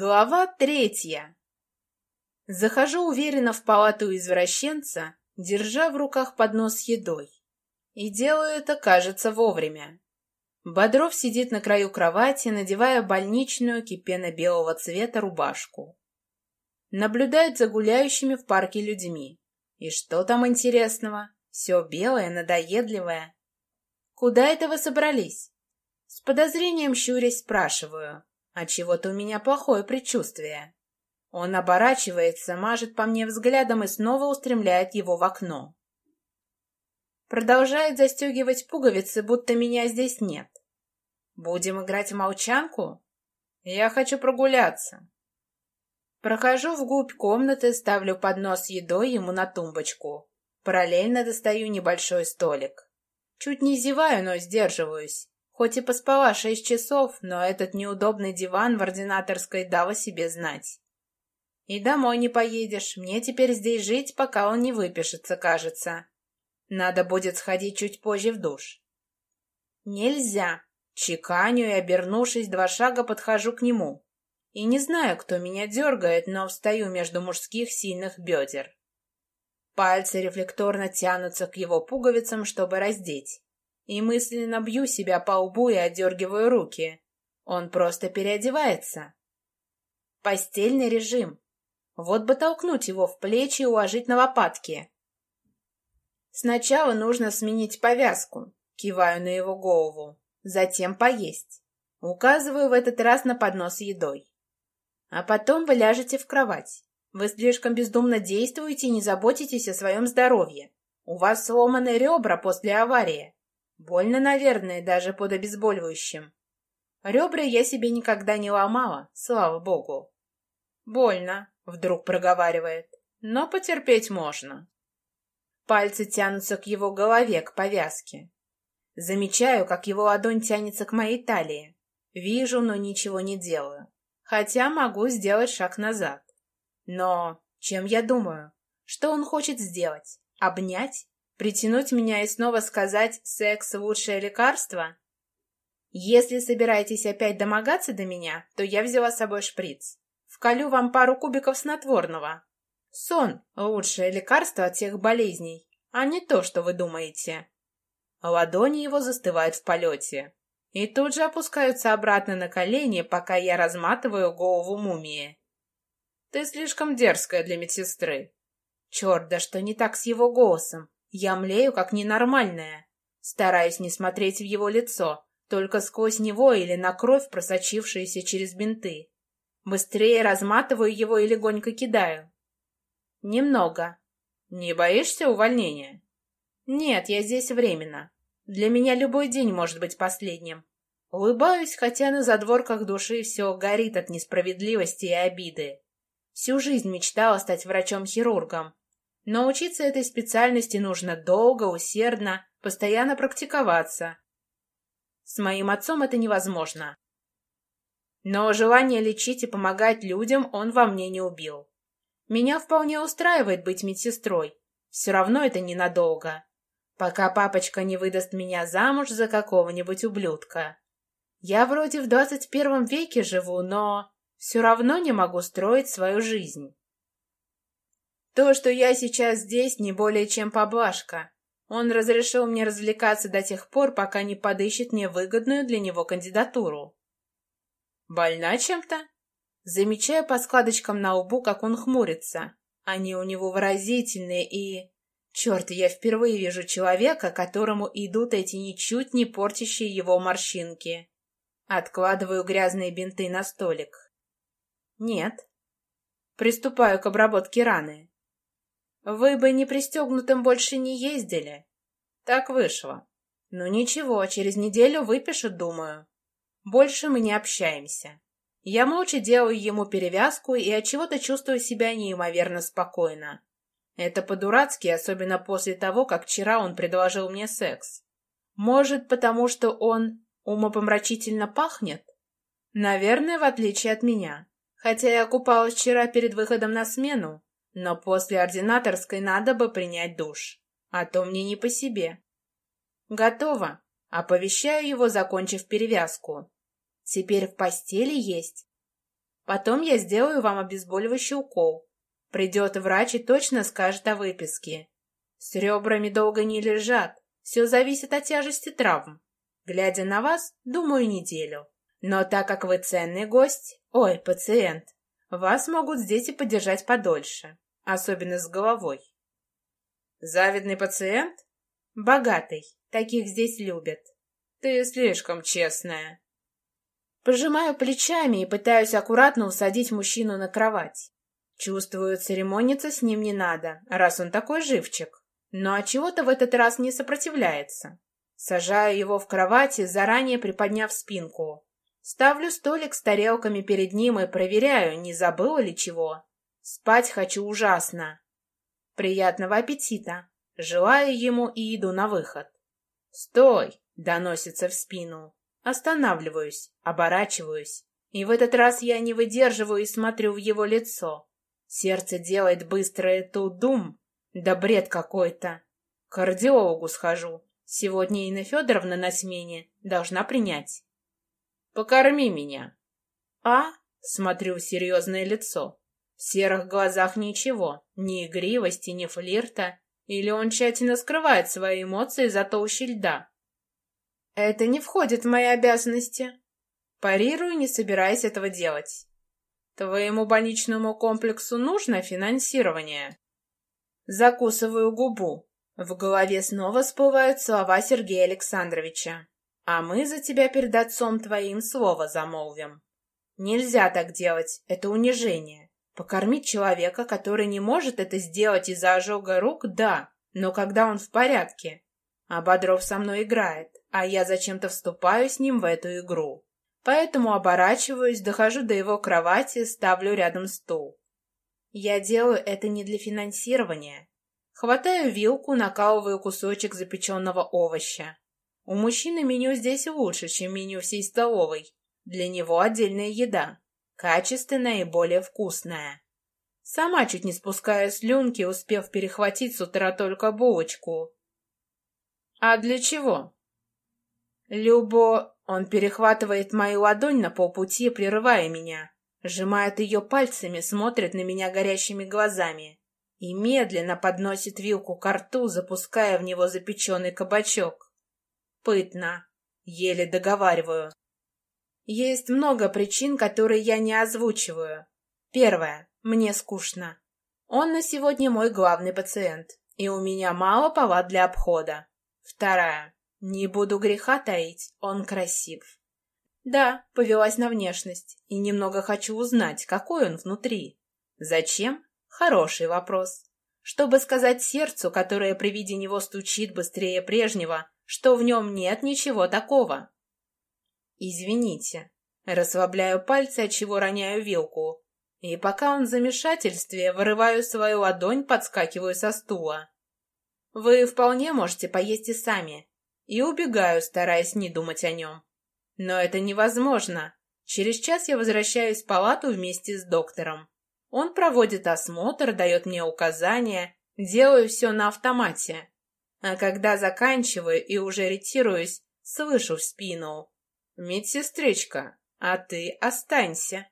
Глава третья. Захожу уверенно в палату извращенца, держа в руках поднос с едой. И делаю это, кажется, вовремя. Бодров сидит на краю кровати, надевая больничную кипенно-белого цвета рубашку. Наблюдает за гуляющими в парке людьми. И что там интересного? Все белое, надоедливое. Куда это вы собрались? С подозрением щурясь спрашиваю. А чего-то у меня плохое предчувствие. Он оборачивается, мажет по мне взглядом и снова устремляет его в окно. Продолжает застегивать пуговицы, будто меня здесь нет. Будем играть в молчанку? Я хочу прогуляться. Прохожу вглубь комнаты, ставлю поднос с едой ему на тумбочку. Параллельно достаю небольшой столик. Чуть не зеваю, но сдерживаюсь. Хоть и поспала шесть часов, но этот неудобный диван в ординаторской дал себе знать. И домой не поедешь, мне теперь здесь жить, пока он не выпишется, кажется. Надо будет сходить чуть позже в душ. Нельзя. Чеканю и, обернувшись два шага, подхожу к нему. И не знаю, кто меня дергает, но встаю между мужских сильных бедер. Пальцы рефлекторно тянутся к его пуговицам, чтобы раздеть и мысленно бью себя по лбу и отдергиваю руки. Он просто переодевается. Постельный режим. Вот бы толкнуть его в плечи и уложить на лопатки. Сначала нужно сменить повязку. Киваю на его голову. Затем поесть. Указываю в этот раз на поднос с едой. А потом вы ляжете в кровать. Вы слишком бездумно действуете и не заботитесь о своем здоровье. У вас сломаны ребра после аварии. Больно, наверное, даже под обезболивающим. Ребра я себе никогда не ломала, слава богу. Больно, вдруг проговаривает, но потерпеть можно. Пальцы тянутся к его голове, к повязке. Замечаю, как его ладонь тянется к моей талии. Вижу, но ничего не делаю. Хотя могу сделать шаг назад. Но чем я думаю? Что он хочет сделать? Обнять? Притянуть меня и снова сказать «секс – лучшее лекарство»? Если собираетесь опять домогаться до меня, то я взяла с собой шприц. Вколю вам пару кубиков снотворного. Сон – лучшее лекарство от всех болезней, а не то, что вы думаете. Ладони его застывают в полете. И тут же опускаются обратно на колени, пока я разматываю голову мумии. Ты слишком дерзкая для медсестры. Черт, да что не так с его голосом? Я млею, как ненормальная. Стараюсь не смотреть в его лицо, только сквозь него или на кровь, просочившуюся через бинты. Быстрее разматываю его и легонько кидаю. Немного. Не боишься увольнения? Нет, я здесь временно. Для меня любой день может быть последним. Улыбаюсь, хотя на задворках души все горит от несправедливости и обиды. Всю жизнь мечтала стать врачом-хирургом, но учиться этой специальности нужно долго, усердно, постоянно практиковаться. С моим отцом это невозможно. Но желание лечить и помогать людям он во мне не убил. Меня вполне устраивает быть медсестрой. Все равно это ненадолго. Пока папочка не выдаст меня замуж за какого-нибудь ублюдка. Я вроде в двадцать первом веке живу, но все равно не могу строить свою жизнь. То, что я сейчас здесь, не более чем поблажка. Он разрешил мне развлекаться до тех пор, пока не подыщет мне выгодную для него кандидатуру. Больна чем-то? Замечаю по складочкам на лбу, как он хмурится. Они у него выразительные и... Черт, я впервые вижу человека, которому идут эти ничуть не портящие его морщинки. Откладываю грязные бинты на столик. Нет. Приступаю к обработке раны. Вы бы не пристегнутым больше не ездили. Так вышло. Ну ничего, через неделю выпишут, думаю. Больше мы не общаемся. Я молча делаю ему перевязку и от чего то чувствую себя неимоверно спокойно. Это по-дурацки, особенно после того, как вчера он предложил мне секс. Может, потому что он умопомрачительно пахнет? Наверное, в отличие от меня. Хотя я купалась вчера перед выходом на смену, но после ординаторской надо бы принять душ, а то мне не по себе. Готово. Оповещаю его, закончив перевязку. Теперь в постели есть. Потом я сделаю вам обезболивающий укол. Придет врач и точно скажет о выписке. С ребрами долго не лежат. Все зависит от тяжести травм. Глядя на вас, думаю, неделю. Но так как вы ценный гость, ой, пациент, вас могут здесь и подержать подольше, особенно с головой. Завидный пациент? Богатый, таких здесь любят. Ты слишком честная. Пожимаю плечами и пытаюсь аккуратно усадить мужчину на кровать. Чувствую, церемониться с ним не надо, раз он такой живчик. Но от чего-то в этот раз не сопротивляется. Сажаю его в кровати, заранее приподняв спинку. Ставлю столик с тарелками перед ним и проверяю, не забыла ли чего. Спать хочу ужасно. Приятного аппетита. Желаю ему и иду на выход. «Стой!» — доносится в спину. Останавливаюсь, оборачиваюсь. И в этот раз я не выдерживаю и смотрю в его лицо. Сердце делает быстрое тудум. Да бред какой-то. К кардиологу схожу. Сегодня Инна Федоровна на смене. Должна принять. Покорми меня. А? Смотрю в серьезное лицо. В серых глазах ничего. Ни игривости, ни флирта. Или он тщательно скрывает свои эмоции за толщей льда. Это не входит в мои обязанности. Парирую, не собираясь этого делать. Твоему больничному комплексу нужно финансирование. Закусываю губу. В голове снова всплывают слова Сергея Александровича. А мы за тебя перед отцом твоим слово замолвим. Нельзя так делать, это унижение. Покормить человека, который не может это сделать из-за ожога рук, да, но когда он в порядке. А Бодров со мной играет, а я зачем-то вступаю с ним в эту игру. Поэтому оборачиваюсь, дохожу до его кровати, ставлю рядом стул. Я делаю это не для финансирования. Хватаю вилку, накалываю кусочек запеченного овоща. У мужчины меню здесь лучше, чем меню всей столовой. Для него отдельная еда. Качественная и более вкусная. Сама чуть не спускаю слюнки, успев перехватить с утра только булочку. А для чего? Любо... Он перехватывает мою ладонь на полпути, прерывая меня. Сжимает ее пальцами, смотрит на меня горящими глазами. И медленно подносит вилку к рту, запуская в него запеченный кабачок. Пытно. Еле договариваю. Есть много причин, которые я не озвучиваю. Первое. Мне скучно. Он на сегодня мой главный пациент, и у меня мало палат для обхода. Вторая. Не буду греха таить, он красив. Да, повелась на внешность, и немного хочу узнать, какой он внутри. Зачем? Хороший вопрос. Чтобы сказать сердцу, которое при виде него стучит быстрее прежнего, что в нем нет ничего такого. Извините. Расслабляю пальцы, отчего роняю вилку. И пока он в замешательстве, вырываю свою ладонь, подскакиваю со стула. Вы вполне можете поесть и сами. И убегаю, стараясь не думать о нем. Но это невозможно. Через час я возвращаюсь в палату вместе с доктором. Он проводит осмотр, дает мне указания, делаю все на автомате. А когда заканчиваю и уже ретируюсь, слышу в спину. «Медсестричка, а ты останься».